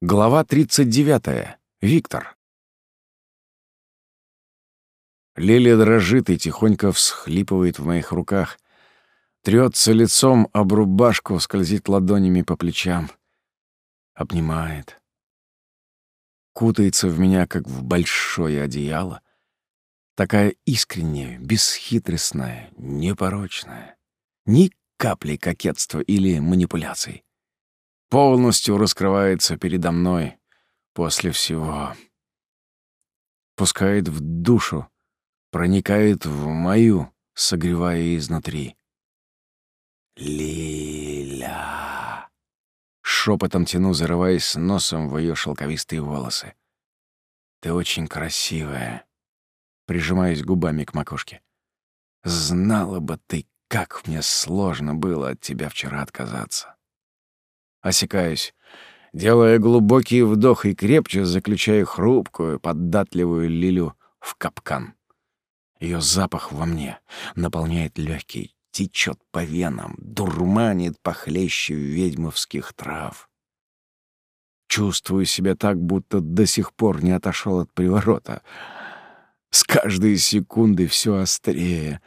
Глава 39. Виктор. Лилия дрожит и тихонько всхлипывает в моих руках. Трется лицом об рубашку, скользит ладонями по плечам. Обнимает. Кутается в меня, как в большое одеяло. Такая искренняя, бесхитростная, непорочная. Ни капли кокетства или манипуляций полностью раскрывается передо мной после всего. Пускает в душу, проникает в мою, согревая изнутри. «Лиля!» Шепотом тяну, зарываясь носом в ее шелковистые волосы. «Ты очень красивая!» Прижимаюсь губами к макушке. «Знала бы ты, как мне сложно было от тебя вчера отказаться!» Осекаюсь, делая глубокий вдох и крепче заключаю хрупкую, податливую лилю в капкан. Ее запах во мне наполняет легкий, течет по венам, дурманит похлеще ведьмовских трав. Чувствую себя так, будто до сих пор не отошел от приворота. С каждой секунды все острее.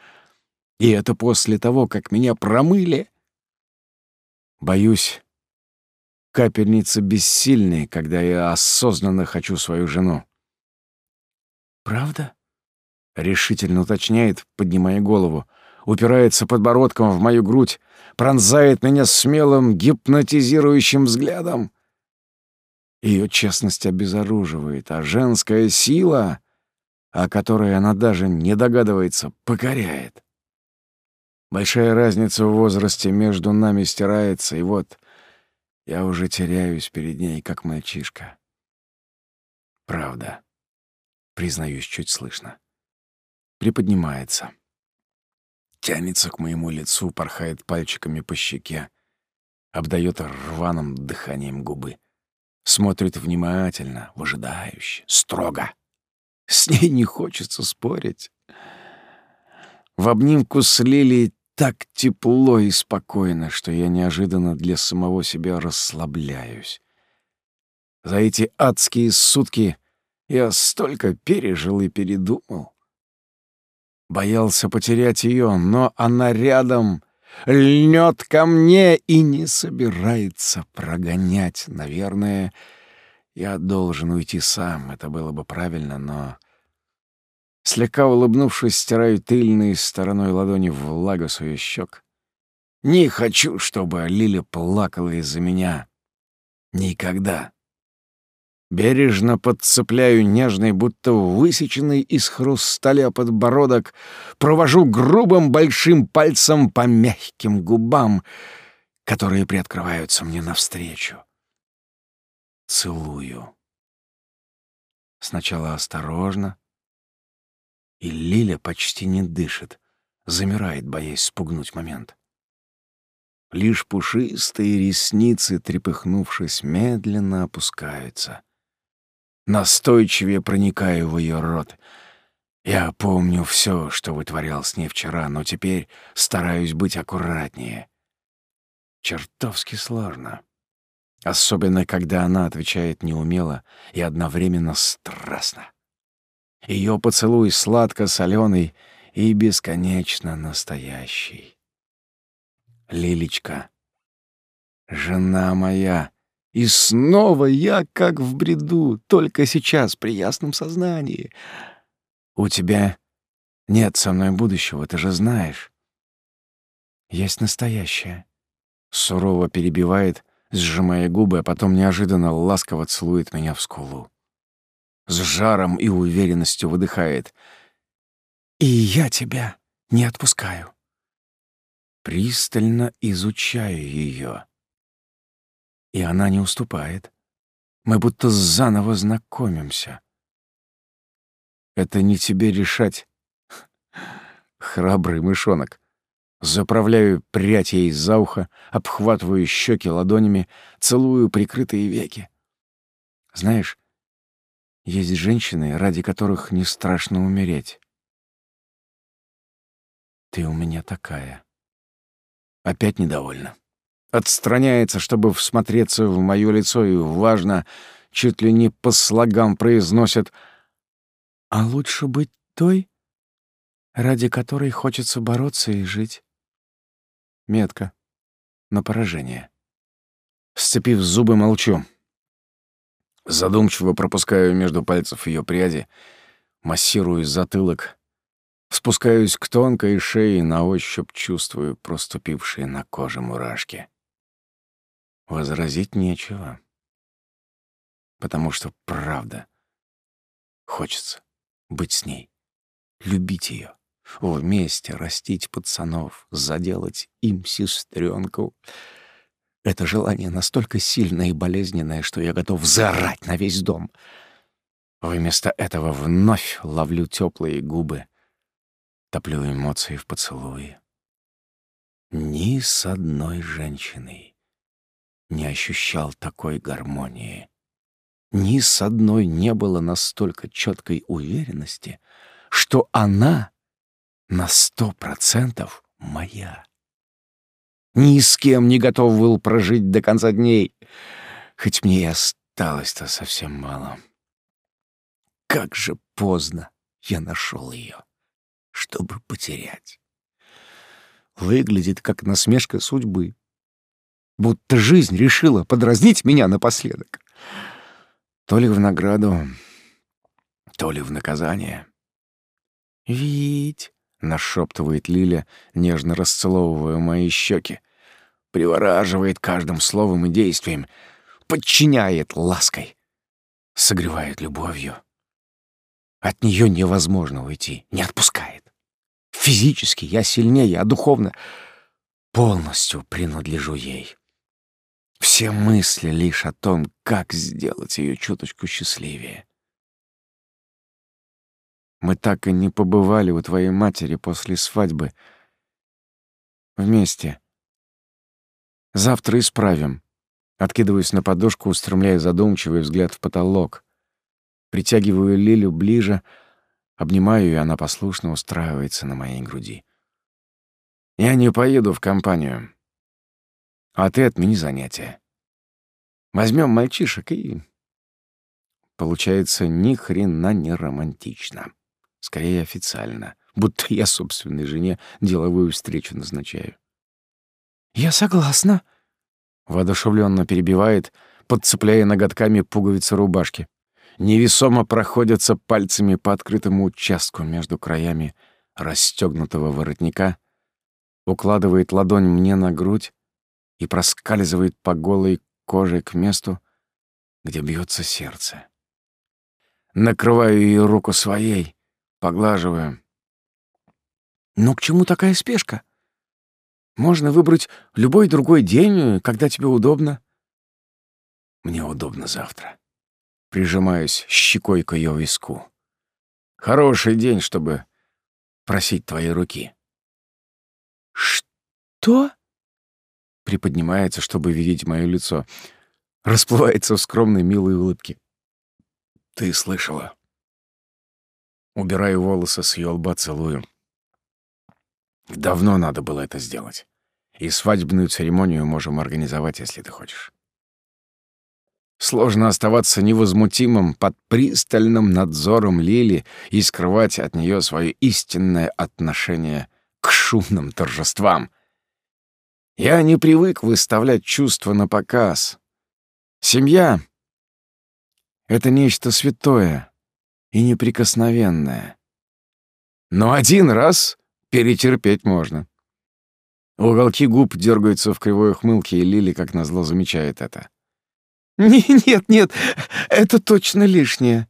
И это после того, как меня промыли. Боюсь, Капельница бессильная, когда я осознанно хочу свою жену. «Правда?» — решительно уточняет, поднимая голову, упирается подбородком в мою грудь, пронзает меня смелым, гипнотизирующим взглядом. Ее честность обезоруживает, а женская сила, о которой она даже не догадывается, покоряет. Большая разница в возрасте между нами стирается, и вот я уже теряюсь перед ней, как мальчишка. Правда. Признаюсь, чуть слышно. Приподнимается. Тянется к моему лицу, порхает пальчиками по щеке, обдает рваным дыханием губы. Смотрит внимательно, выжидающе, строго. С ней не хочется спорить. В обнимку с Лилией так тепло и спокойно, что я неожиданно для самого себя расслабляюсь. За эти адские сутки я столько пережил и передумал. Боялся потерять ее, но она рядом, льнет ко мне и не собирается прогонять. Наверное, я должен уйти сам, это было бы правильно, но Слегка улыбнувшись, стираю тыльной стороной ладони влагу с ее щек. Не хочу, чтобы Лиля плакала из-за меня. Никогда. Бережно подцепляю нежный, будто высеченный из хрусталя подбородок, провожу грубым большим пальцем по мягким губам, которые приоткрываются мне навстречу. Целую. Сначала осторожно, и Лиля почти не дышит, замирает, боясь спугнуть момент. Лишь пушистые ресницы, трепыхнувшись, медленно опускаются. Настойчивее проникаю в ее рот. Я помню все, что вытворял с ней вчера, но теперь стараюсь быть аккуратнее. Чертовски сложно. Особенно, когда она отвечает неумело и одновременно страстно. Ее поцелуй сладко-соленый и бесконечно настоящий. Лилечка, жена моя, и снова я как в бреду, только сейчас при ясном сознании. У тебя нет со мной будущего, ты же знаешь. Есть настоящее. Сурово перебивает, сжимая губы, а потом неожиданно ласково целует меня в скулу с жаром и уверенностью выдыхает. «И я тебя не отпускаю». Пристально изучаю ее. И она не уступает. Мы будто заново знакомимся. Это не тебе решать, храбрый мышонок. Заправляю прядь ей за ухо, обхватываю щеки ладонями, целую прикрытые веки. Знаешь, есть женщины, ради которых не страшно умереть. Ты у меня такая. Опять недовольна. отстраняется, чтобы всмотреться в моё лицо, и важно, чуть ли не по слогам произносит «А лучше быть той, ради которой хочется бороться и жить». Метка. На поражение. Сцепив зубы, молчу. Задумчиво пропускаю между пальцев ее пряди, массирую затылок, спускаюсь к тонкой шее, на ощупь чувствую проступившие на коже мурашки. Возразить нечего, потому что правда хочется быть с ней, любить ее, вместе растить пацанов, заделать им сестренку — это желание настолько сильное и болезненное, что я готов заорать на весь дом. Вместо этого вновь ловлю теплые губы, топлю эмоции в поцелуе. Ни с одной женщиной не ощущал такой гармонии. Ни с одной не было настолько четкой уверенности, что она на сто процентов моя. Ни с кем не готов был прожить до конца дней, хоть мне и осталось-то совсем мало. Как же поздно я нашел ее, чтобы потерять. Выглядит как насмешка судьбы, будто жизнь решила подразнить меня напоследок. То ли в награду, то ли в наказание. «Вить!» Нашептывает Лиля, нежно расцеловывая мои щеки, привораживает каждым словом и действием, подчиняет лаской, согревает любовью. От нее невозможно уйти, не отпускает. Физически я сильнее, а духовно полностью принадлежу ей. Все мысли лишь о том, как сделать ее чуточку счастливее. Мы так и не побывали у твоей матери после свадьбы. Вместе. Завтра исправим. Откидываюсь на подушку, устремляя задумчивый взгляд в потолок. Притягиваю Лилю ближе, обнимаю, и она послушно устраивается на моей груди. Я не поеду в компанию. А ты отмени занятия. Возьмем мальчишек и... Получается ни хрена не романтично скорее официально, будто я собственной жене деловую встречу назначаю. «Я согласна», — воодушевленно перебивает, подцепляя ноготками пуговицы рубашки. Невесомо проходятся пальцами по открытому участку между краями расстегнутого воротника, укладывает ладонь мне на грудь и проскальзывает по голой коже к месту, где бьется сердце. Накрываю ее руку своей, Поглаживаю. Но к чему такая спешка? Можно выбрать любой другой день, когда тебе удобно. Мне удобно завтра. Прижимаюсь щекой к ее виску. Хороший день, чтобы просить твоей руки. Что? Приподнимается, чтобы видеть мое лицо. Расплывается в скромной милой улыбке. Ты слышала? Убираю волосы с ее лба, целую. Давно надо было это сделать. И свадебную церемонию можем организовать, если ты хочешь. Сложно оставаться невозмутимым под пристальным надзором Лили и скрывать от нее свое истинное отношение к шумным торжествам. Я не привык выставлять чувства на показ. Семья — это нечто святое, и неприкосновенная. Но один раз перетерпеть можно. Уголки губ дергаются в кривой ухмылке, и Лили, как назло, замечает это. «Нет, нет, это точно лишнее!»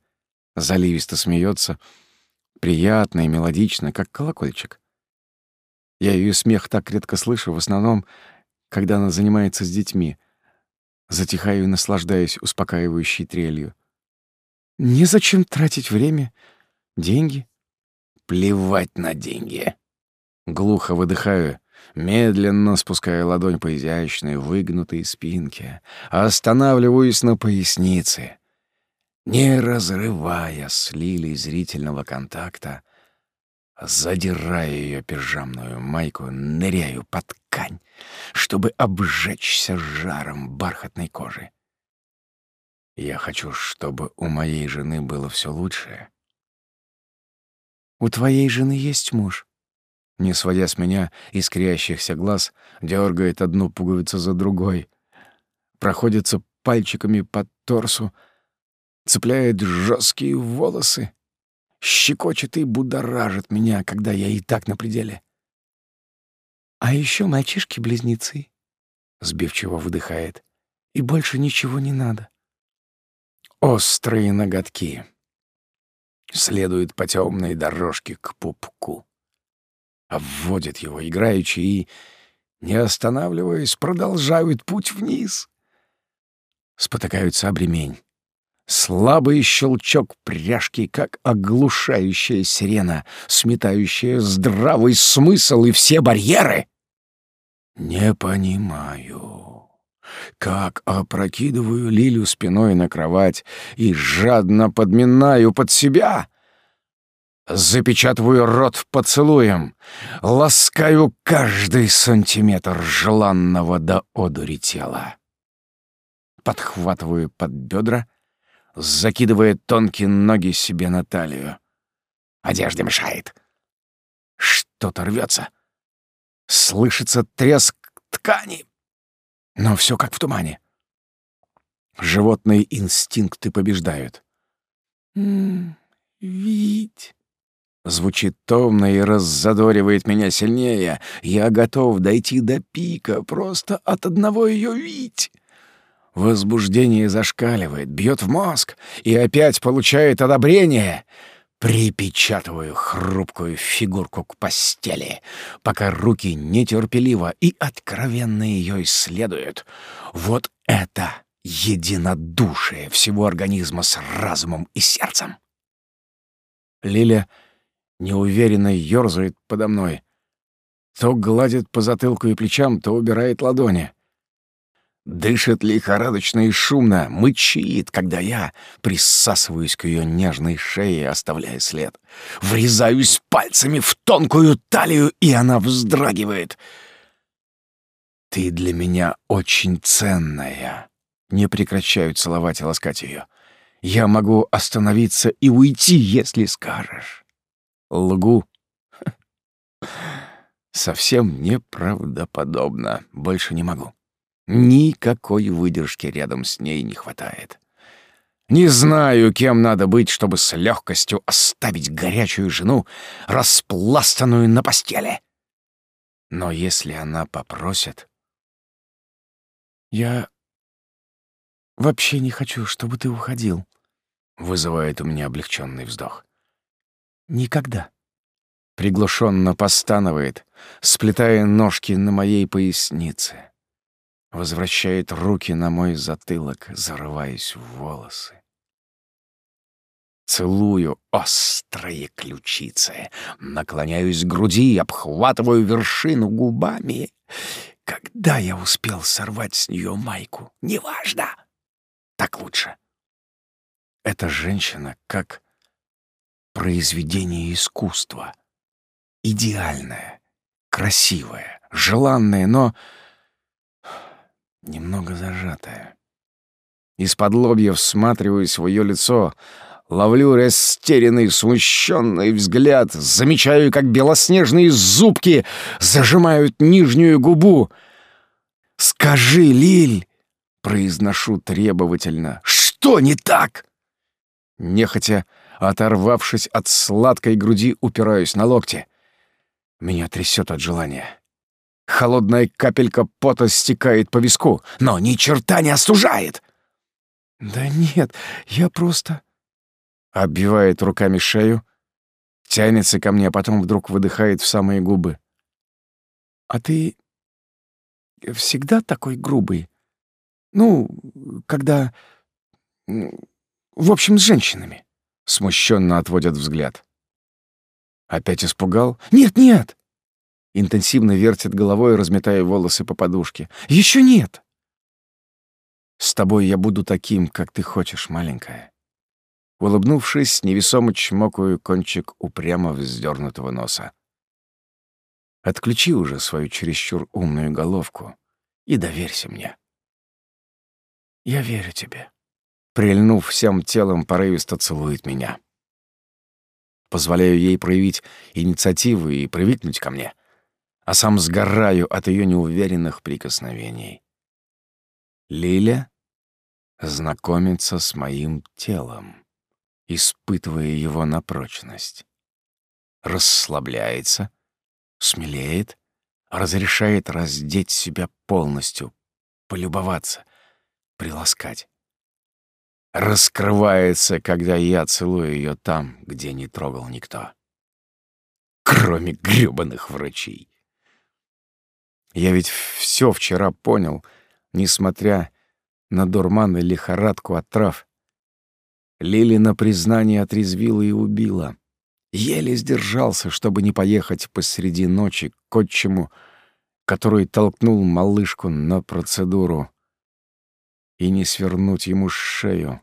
Заливисто смеется, приятно и мелодично, как колокольчик. Я ее смех так редко слышу, в основном, когда она занимается с детьми. Затихаю и наслаждаюсь успокаивающей трелью. Незачем тратить время, деньги. Плевать на деньги. Глухо выдыхаю, медленно спуская ладонь по изящной, выгнутой спинке, останавливаюсь на пояснице. Не разрывая с Лилей зрительного контакта, Задираю ее пижамную майку, ныряю под ткань, чтобы обжечься жаром бархатной кожи. Я хочу, чтобы у моей жены было все лучшее. У твоей жены есть муж? Не сводя с меня искрящихся глаз, дергает одну пуговицу за другой, проходится пальчиками по торсу, цепляет жесткие волосы, щекочет и будоражит меня, когда я и так на пределе. А еще мальчишки-близнецы, сбивчиво выдыхает, и больше ничего не надо. Острые ноготки. Следует по темной дорожке к пупку. Обводит его играючи и, не останавливаясь, продолжают путь вниз. Спотыкаются об ремень. Слабый щелчок пряжки, как оглушающая сирена, сметающая здравый смысл и все барьеры. Не понимаю как опрокидываю Лилю спиной на кровать и жадно подминаю под себя. Запечатываю рот поцелуем, ласкаю каждый сантиметр желанного до одури тела. Подхватываю под бедра, закидывая тонкие ноги себе на талию. Одежда мешает. Что-то рвется. Слышится треск ткани. Но все как в тумане. Животные инстинкты побеждают. «М Вить!» Звучит томно и раззадоривает меня сильнее. Я готов дойти до пика, просто от одного ее видеть. Возбуждение зашкаливает, бьет в мозг и опять получает одобрение. Припечатываю хрупкую фигурку к постели, пока руки нетерпеливо и откровенно ее исследуют. Вот это единодушие всего организма с разумом и сердцем. Лиля неуверенно ёрзает подо мной. То гладит по затылку и плечам, то убирает ладони. Дышит лихорадочно и шумно, мычит, когда я присасываюсь к ее нежной шее, оставляя след. Врезаюсь пальцами в тонкую талию, и она вздрагивает. «Ты для меня очень ценная». Не прекращаю целовать и ласкать ее. «Я могу остановиться и уйти, если скажешь». Лгу. Совсем неправдоподобно. Больше не могу. Никакой выдержки рядом с ней не хватает. Не знаю, кем надо быть, чтобы с легкостью оставить горячую жену, распластанную на постели. Но если она попросит... «Я вообще не хочу, чтобы ты уходил», — вызывает у меня облегченный вздох. «Никогда». Приглушенно постанывает, сплетая ножки на моей пояснице возвращает руки на мой затылок, зарываясь в волосы. Целую острые ключицы, наклоняюсь к груди, обхватываю вершину губами. Когда я успел сорвать с нее майку, неважно. Так лучше. Эта женщина как произведение искусства. Идеальная, красивая, желанная, но немного зажатая. Из-под лобья всматриваюсь в ее лицо, ловлю растерянный, смущенный взгляд, замечаю, как белоснежные зубки зажимают нижнюю губу. «Скажи, Лиль!» — произношу требовательно. «Что не так?» Нехотя, оторвавшись от сладкой груди, упираюсь на локти. Меня трясет от желания. Холодная капелька пота стекает по виску, но ни черта не остужает. «Да нет, я просто...» Оббивает руками шею, тянется ко мне, а потом вдруг выдыхает в самые губы. «А ты всегда такой грубый? Ну, когда... В общем, с женщинами?» Смущенно отводят взгляд. Опять испугал? «Нет, нет!» Интенсивно вертит головой, разметая волосы по подушке. Еще нет!» «С тобой я буду таким, как ты хочешь, маленькая. Улыбнувшись, невесомо чмокаю кончик упрямо вздернутого носа. Отключи уже свою чересчур умную головку и доверься мне. Я верю тебе. Прильнув всем телом, порывисто целует меня. Позволяю ей проявить инициативу и привыкнуть ко мне, а сам сгораю от ее неуверенных прикосновений. Лиля знакомится с моим телом, испытывая его на прочность. Расслабляется, смелеет, разрешает раздеть себя полностью, полюбоваться, приласкать. Раскрывается, когда я целую ее там, где не трогал никто. Кроме грёбаных врачей. Я ведь все вчера понял, несмотря на дурман и лихорадку от трав. Лили на признание отрезвила и убила. Еле сдержался, чтобы не поехать посреди ночи к отчиму, который толкнул малышку на процедуру, и не свернуть ему шею.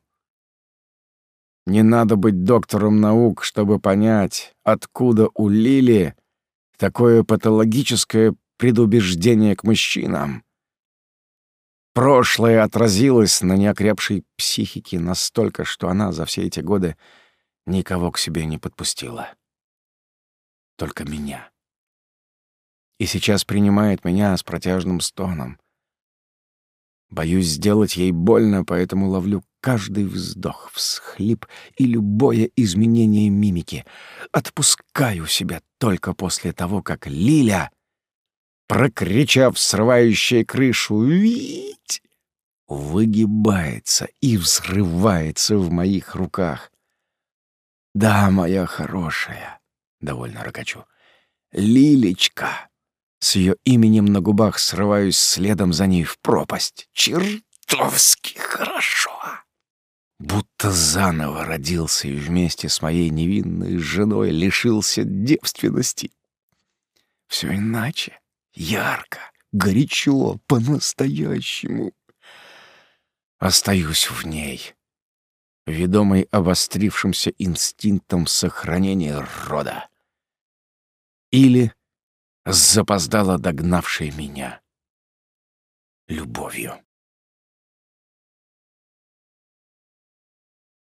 Не надо быть доктором наук, чтобы понять, откуда у Лили такое патологическое предубеждение к мужчинам. Прошлое отразилось на неокрепшей психике настолько, что она за все эти годы никого к себе не подпустила. Только меня. И сейчас принимает меня с протяжным стоном. Боюсь сделать ей больно, поэтому ловлю каждый вздох, всхлип и любое изменение мимики. Отпускаю себя только после того, как Лиля прокричав срывающая крышу «Вить!», выгибается и взрывается в моих руках. «Да, моя хорошая», — довольно ракачу, — «Лилечка». С ее именем на губах срываюсь следом за ней в пропасть. Чертовски хорошо. Будто заново родился и вместе с моей невинной женой лишился девственности. Все иначе ярко, горячо, по-настоящему. Остаюсь в ней, ведомый обострившимся инстинктом сохранения рода. Или запоздало догнавшей меня любовью.